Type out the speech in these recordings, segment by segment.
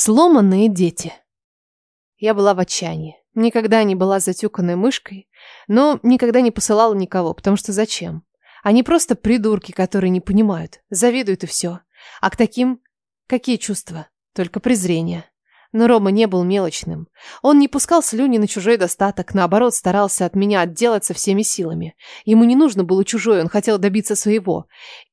Сломанные дети. Я была в отчаянии. Никогда не была затюканной мышкой, но никогда не посылала никого, потому что зачем? Они просто придурки, которые не понимают, завидуют и все. А к таким какие чувства? Только презрение. Но Рома не был мелочным. Он не пускал слюни на чужой достаток, наоборот, старался от меня отделаться всеми силами. Ему не нужно было чужой, он хотел добиться своего.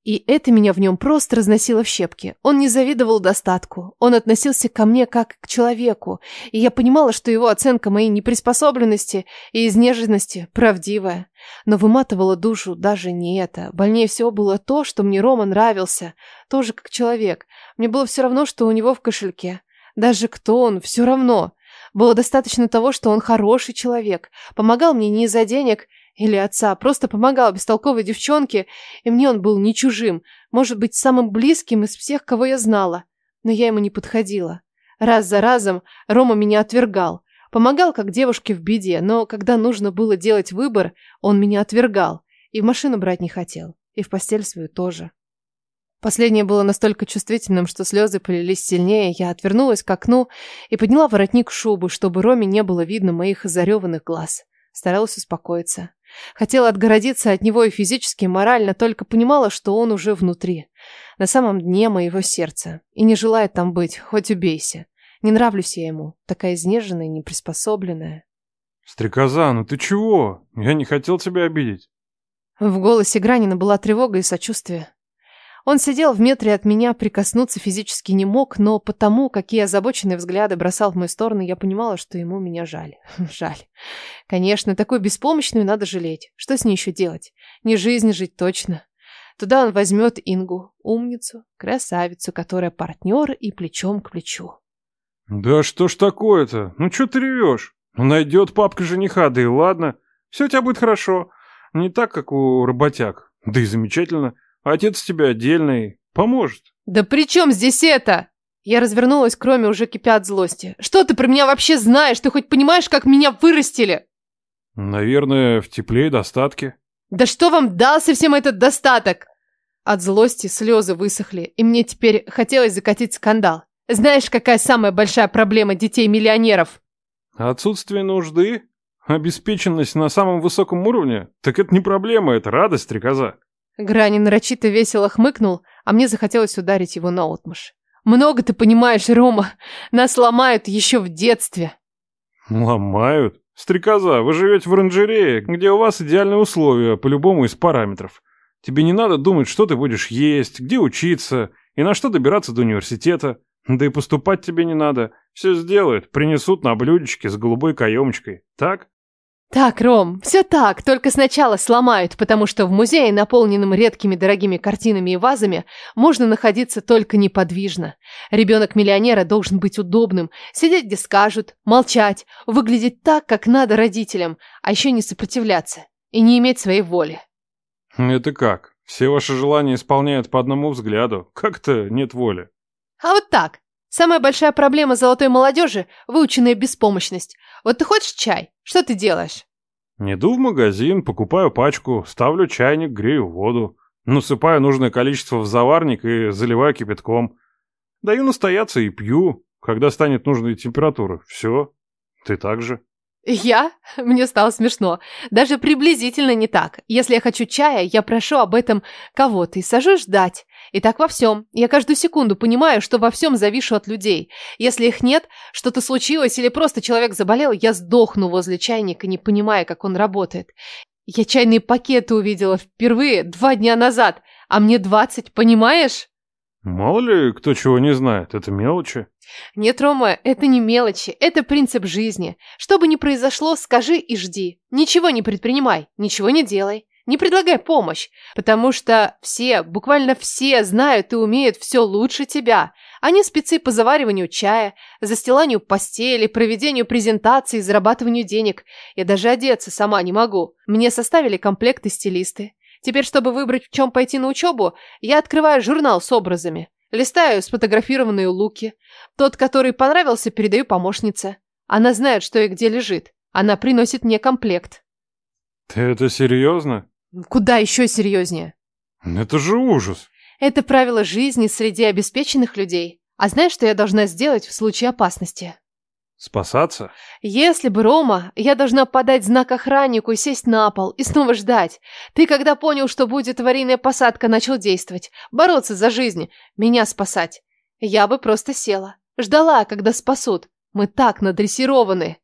И это меня в нем просто разносило в щепки. Он не завидовал достатку, он относился ко мне как к человеку, и я понимала, что его оценка моей неприспособленности и изнеженности правдивая. Но выматывала душу даже не это. Больнее всего было то, что мне Рома нравился, тоже как человек. Мне было все равно, что у него в кошельке. Даже кто он, все равно. Было достаточно того, что он хороший человек. Помогал мне не из-за денег или отца, просто помогал бестолковой девчонке, и мне он был не чужим, может быть, самым близким из всех, кого я знала. Но я ему не подходила. Раз за разом Рома меня отвергал. Помогал как девушке в беде, но когда нужно было делать выбор, он меня отвергал. И в машину брать не хотел. И в постель свою тоже. Последнее было настолько чувствительным, что слезы полились сильнее. Я отвернулась к окну и подняла воротник шубы, чтобы Роме не было видно моих зареванных глаз. Старалась успокоиться. Хотела отгородиться от него и физически, и морально, только понимала, что он уже внутри, на самом дне моего сердца, и не желает там быть, хоть убейся. Не нравлюсь я ему, такая изнеженная, неприспособленная. «Стрекоза, ну ты чего? Я не хотел тебя обидеть». В голосе Гранина была тревога и сочувствие. Он сидел в метре от меня, прикоснуться физически не мог, но потому, какие озабоченные взгляды бросал в мою сторону, я понимала, что ему меня жаль. Жаль. Конечно, такую беспомощную надо жалеть. Что с ней еще делать? Не жизнь жить точно. Туда он возьмет Ингу, умницу, красавицу, которая партнер и плечом к плечу. Да что ж такое-то? Ну что ты ревешь? Ну найдет папка жениха, да и ладно. Все у тебя будет хорошо. Не так, как у работяг. Да и замечательно. Отец тебя отдельный, поможет. Да при чем здесь это? Я развернулась, кроме уже кипя от злости. Что ты про меня вообще знаешь? Ты хоть понимаешь, как меня вырастили? Наверное, в тепле и достатке. Да что вам дался всем этот достаток? От злости слезы высохли, и мне теперь хотелось закатить скандал. Знаешь, какая самая большая проблема детей-миллионеров? Отсутствие нужды? Обеспеченность на самом высоком уровне? Так это не проблема, это радость, стрекоза. Грани нарочито весело хмыкнул, а мне захотелось ударить его наотмашь. «Много ты понимаешь, Рома. Нас ломают еще в детстве». «Ломают? Стрекоза, вы живете в оранжерее, где у вас идеальные условия по любому из параметров. Тебе не надо думать, что ты будешь есть, где учиться и на что добираться до университета. Да и поступать тебе не надо. Все сделают, принесут на блюдечке с голубой каемочкой. Так?» Так, Ром, все так, только сначала сломают, потому что в музее, наполненном редкими дорогими картинами и вазами, можно находиться только неподвижно. Ребенок миллионера должен быть удобным, сидеть где скажут, молчать, выглядеть так, как надо родителям, а еще не сопротивляться и не иметь своей воли. Это как? Все ваши желания исполняют по одному взгляду. Как-то нет воли. А вот так. Самая большая проблема золотой молодежи – выученная беспомощность. Вот ты хочешь чай? Что ты делаешь? Иду в магазин, покупаю пачку, ставлю чайник, грею воду, насыпаю нужное количество в заварник и заливаю кипятком. Даю настояться и пью, когда станет нужной температура. Все. Ты так же. Я? Мне стало смешно. Даже приблизительно не так. Если я хочу чая, я прошу об этом кого-то и сажусь ждать. И так во всем. Я каждую секунду понимаю, что во всем завишу от людей. Если их нет, что-то случилось или просто человек заболел, я сдохну возле чайника, не понимая, как он работает. Я чайные пакеты увидела впервые два дня назад, а мне двадцать, понимаешь? Мало ли, кто чего не знает, это мелочи. Нет, Рома, это не мелочи, это принцип жизни. Что бы ни произошло, скажи и жди. Ничего не предпринимай, ничего не делай. Не предлагай помощь, потому что все, буквально все знают и умеют все лучше тебя. Они спецы по завариванию чая, застиланию постели, проведению презентаций, зарабатыванию денег. Я даже одеться сама не могу. Мне составили комплекты стилисты. Теперь, чтобы выбрать, в чем пойти на учебу, я открываю журнал с образами. Листаю сфотографированные луки. Тот, который понравился, передаю помощнице. Она знает, что и где лежит. Она приносит мне комплект. Ты это серьезно? Куда еще серьезнее? Это же ужас. Это правило жизни среди обеспеченных людей. А знаешь, что я должна сделать в случае опасности? Спасаться? Если бы, Рома, я должна подать знак охраннику и сесть на пол, и снова ждать. Ты, когда понял, что будет аварийная посадка, начал действовать, бороться за жизнь, меня спасать. Я бы просто села, ждала, когда спасут. Мы так надрессированы.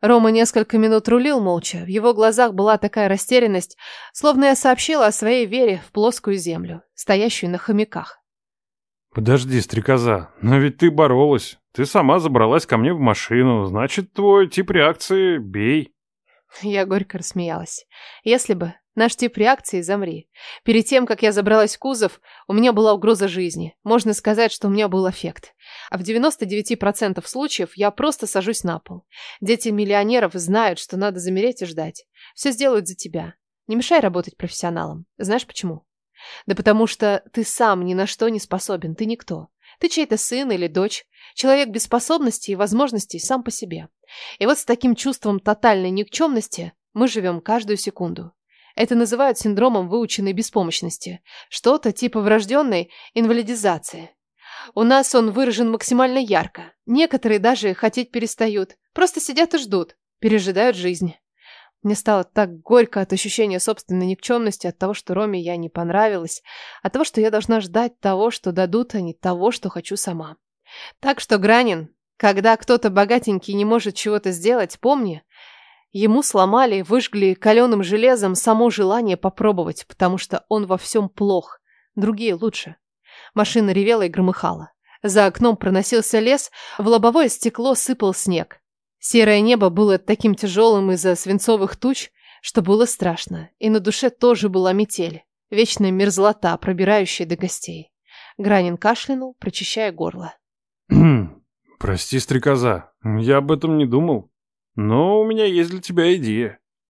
Рома несколько минут рулил молча. В его глазах была такая растерянность, словно я сообщила о своей вере в плоскую землю, стоящую на хомяках. Подожди, стрекоза, но ведь ты боролась. Ты сама забралась ко мне в машину, значит, твой тип реакции — бей. Я горько рассмеялась. Если бы наш тип реакции «замри». Перед тем, как я забралась в кузов, у меня была угроза жизни. Можно сказать, что у меня был эффект. А в 99% случаев я просто сажусь на пол. Дети миллионеров знают, что надо замереть и ждать. Все сделают за тебя. Не мешай работать профессионалам. Знаешь почему? Да потому что ты сам ни на что не способен, ты никто. Ты чей-то сын или дочь, человек без способностей и возможностей сам по себе. И вот с таким чувством тотальной никчемности мы живем каждую секунду. Это называют синдромом выученной беспомощности, что-то типа врожденной инвалидизации. У нас он выражен максимально ярко. Некоторые даже хотеть перестают, просто сидят и ждут, пережидают жизнь. Мне стало так горько от ощущения собственной никчемности, от того, что Роме я не понравилась, от того, что я должна ждать того, что дадут, а не того, что хочу сама. Так что, Гранин, когда кто-то богатенький не может чего-то сделать, помни, ему сломали, выжгли каленым железом само желание попробовать, потому что он во всем плох, другие лучше. Машина ревела и громыхала. За окном проносился лес, в лобовое стекло сыпал снег. Серое небо было таким тяжелым из-за свинцовых туч, что было страшно, и на душе тоже была метель, вечная мерзлота, пробирающая до гостей. Гранин кашлянул, прочищая горло. «Прости, стрекоза, я об этом не думал, но у меня есть для тебя идея».